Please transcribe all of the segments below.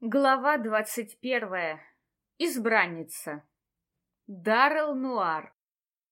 Глава двадцать первая. Избранница. Даррел Нуар.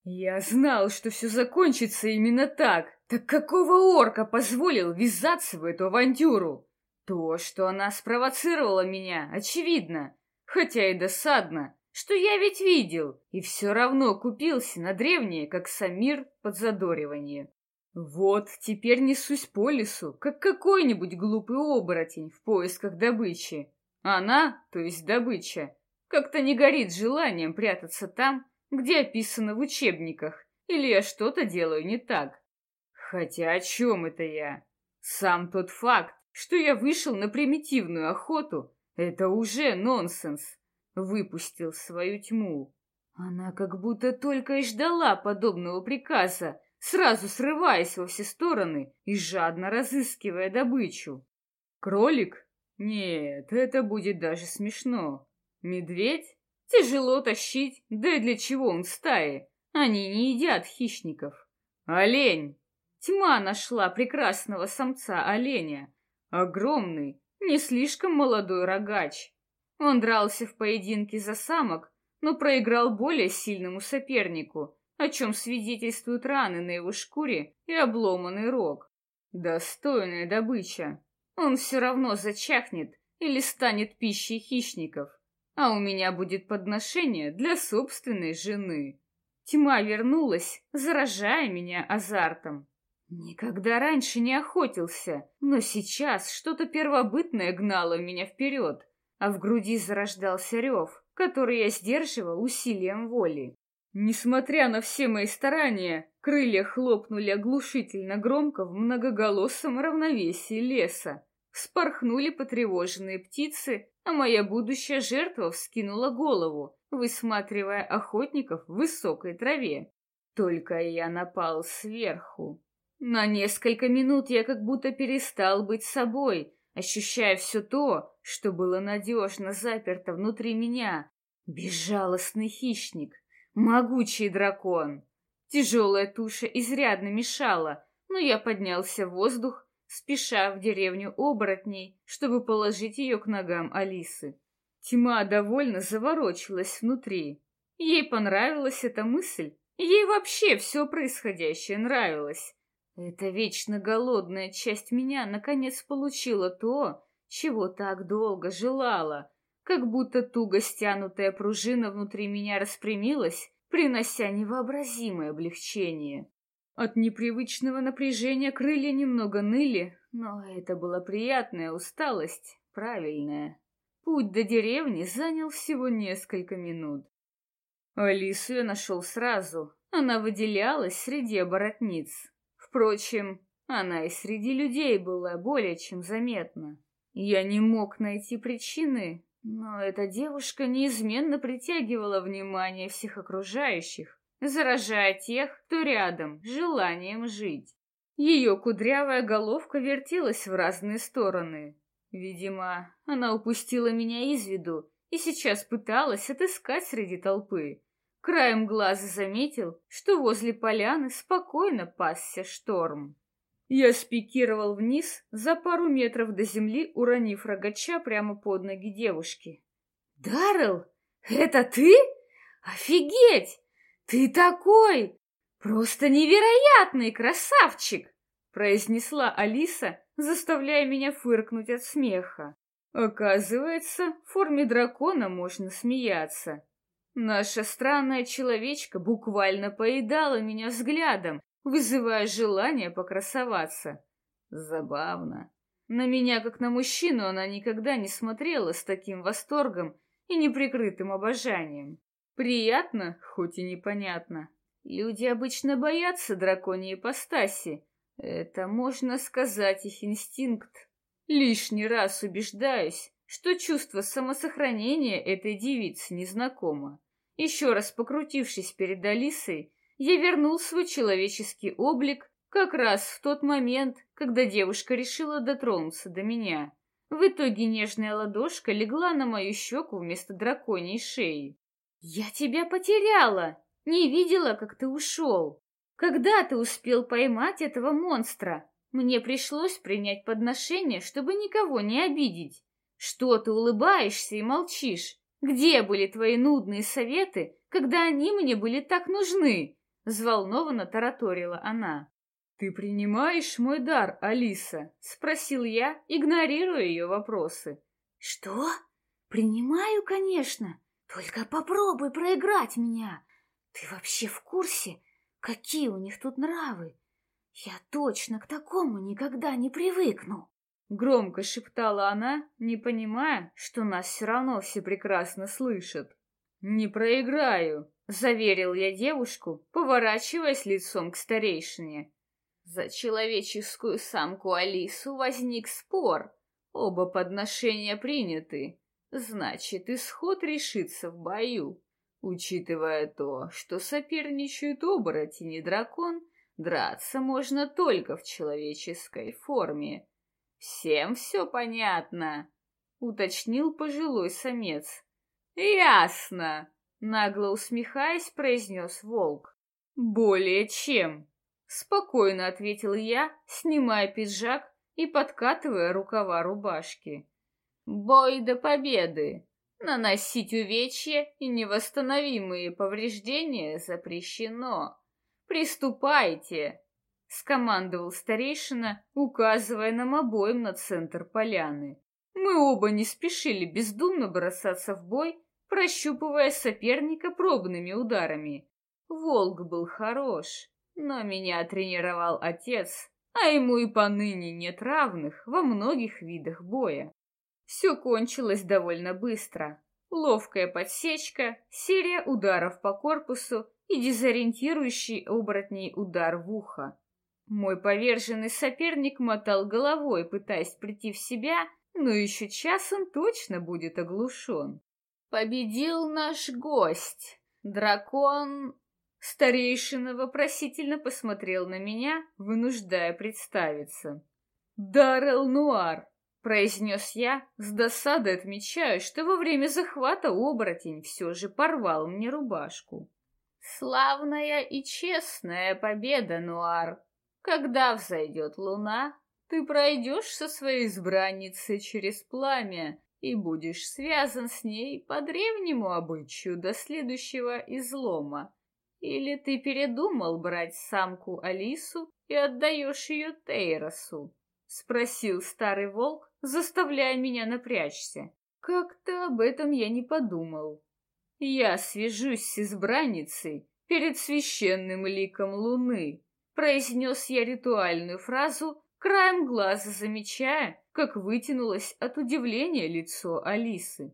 Я знал, что все закончится именно так. Так какого орка позволил ввязаться в эту авантюру? То, что она спровоцировала меня, очевидно. Хотя и досадно, что я ведь видел, и все равно купился на древнее, как Самир, подзадоривание. Вот, теперь несусь по лесу, как какой-нибудь глупый оборотень в поисках добычи. Она, то есть добыча, как-то не горит желанием прятаться там, где описано в учебниках, или я что-то делаю не так. Хотя о чем это я? Сам тот факт, что я вышел на примитивную охоту, это уже нонсенс. Выпустил свою тьму. Она как будто только и ждала подобного приказа, сразу срываясь во все стороны и жадно разыскивая добычу. Кролик нет, это будет даже смешно. Медведь? Тяжело тащить, да и для чего он в стае? Они не едят хищников. Олень! Тьма нашла прекрасного самца оленя. Огромный, не слишком молодой рогач. Он дрался в поединке за самок, но проиграл более сильному сопернику, о чем свидетельствуют раны на его шкуре и обломанный рог. Достойная добыча. Он все равно зачахнет или станет пищей хищников, а у меня будет подношение для собственной жены. Тьма вернулась, заражая меня азартом. Никогда раньше не охотился, но сейчас что-то первобытное гнало меня вперед, а в груди зарождался рев, который я сдерживал усилием воли. Несмотря на все мои старания, крылья хлопнули оглушительно громко в многоголосом равновесии леса. Спорхнули потревоженные птицы, а моя будущая жертва вскинула голову, высматривая охотников в высокой траве. Только я напал сверху. На несколько минут я как будто перестал быть собой, ощущая все то, что было надежно заперто внутри меня. Безжалостный хищник, могучий дракон. Тяжелая туша изрядно мешала, но я поднялся в воздух спеша в деревню оборотней, чтобы положить ее к ногам Алисы. Тьма довольно заворочилась внутри. Ей понравилась эта мысль. Ей вообще все происходящее нравилось. Эта вечно голодная часть меня наконец получила то, чего так долго желала, как будто туго стянутая пружина внутри меня распрямилась, принося невообразимое облегчение. От непривычного напряжения крылья немного ныли, но это была приятная усталость, правильная. Путь до деревни занял всего несколько минут. Алису я нашел сразу. Она выделялась среди оборотниц. Впрочем, она и среди людей была более чем заметна. Я не мог найти причины, но эта девушка неизменно притягивала внимание всех окружающих заражая тех, кто рядом, желанием жить. Ее кудрявая головка вертелась в разные стороны. Видимо, она упустила меня из виду и сейчас пыталась отыскать среди толпы. Краем глаза заметил, что возле поляны спокойно пасся шторм. Я спикировал вниз за пару метров до земли, уронив рогача прямо под ноги девушки. «Даррелл, это ты? Офигеть! «Ты такой! Просто невероятный красавчик!» произнесла Алиса, заставляя меня фыркнуть от смеха. Оказывается, в форме дракона можно смеяться. Наша странная человечка буквально поедала меня взглядом, вызывая желание покрасоваться. Забавно. На меня, как на мужчину, она никогда не смотрела с таким восторгом и неприкрытым обожанием. Приятно, хоть и непонятно. Люди обычно боятся драконьей ипостаси. Это, можно сказать, их инстинкт. Лишний раз убеждаюсь, что чувство самосохранения этой девицы незнакомо. Еще раз покрутившись перед Алисой, я вернул свой человеческий облик как раз в тот момент, когда девушка решила дотронуться до меня. В итоге нежная ладошка легла на мою щеку вместо драконьей шеи. «Я тебя потеряла! Не видела, как ты ушел! Когда ты успел поймать этого монстра? Мне пришлось принять подношение, чтобы никого не обидеть. Что ты улыбаешься и молчишь? Где были твои нудные советы, когда они мне были так нужны?» Взволнованно тараторила она. «Ты принимаешь мой дар, Алиса?» — спросил я, игнорируя ее вопросы. «Что? Принимаю, конечно. Только попробуй проиграть меня. Ты вообще в курсе, какие у них тут нравы? Я точно к такому никогда не привыкну». Громко шептала она, не понимая, что нас все равно все прекрасно слышат. «Не проиграю», — заверил я девушку, поворачиваясь лицом к старейшине. За человеческую самку Алису возник спор. Оба подношения приняты. Значит, исход решится в бою. Учитывая то, что соперничают оборотень и дракон, драться можно только в человеческой форме. Всем все понятно, уточнил пожилой самец. Ясно, нагло усмехаясь, произнес волк. Более чем. Спокойно ответил я, снимая пиджак и подкатывая рукава рубашки. Бой до победы. Наносить увечья и невосстановимые повреждения запрещено. Приступайте, скомандовал старейшина, указывая нам обоим на центр поляны. Мы оба не спешили бездумно бросаться в бой, прощупывая соперника пробными ударами. Волк был хорош, но меня тренировал отец, а ему и поныне нет равных во многих видах боя. Все кончилось довольно быстро. Ловкая подсечка, серия ударов по корпусу и дезориентирующий оборотней удар в ухо. Мой поверженный соперник мотал головой, пытаясь прийти в себя, но еще час он точно будет оглушен. Победил наш гость. Дракон Старейшина вопросительно посмотрел на меня, вынуждая представиться. «Даррел Нуар», — произнес я, с досадой отмечая, что во время захвата оборотень все же порвал мне рубашку. «Славная и честная победа, Нуар. Когда взойдет луна, ты пройдешь со своей избранницей через пламя и будешь связан с ней по древнему обычаю до следующего излома. Или ты передумал брать самку Алису и отдаешь ее Тейросу? Спросил старый волк, заставляя меня напрячься. Как-то об этом я не подумал. Я свяжусь с избранницей перед священным ликом луны. Произнес я ритуальную фразу, краем глаза замечая, как вытянулось от удивления лицо Алисы.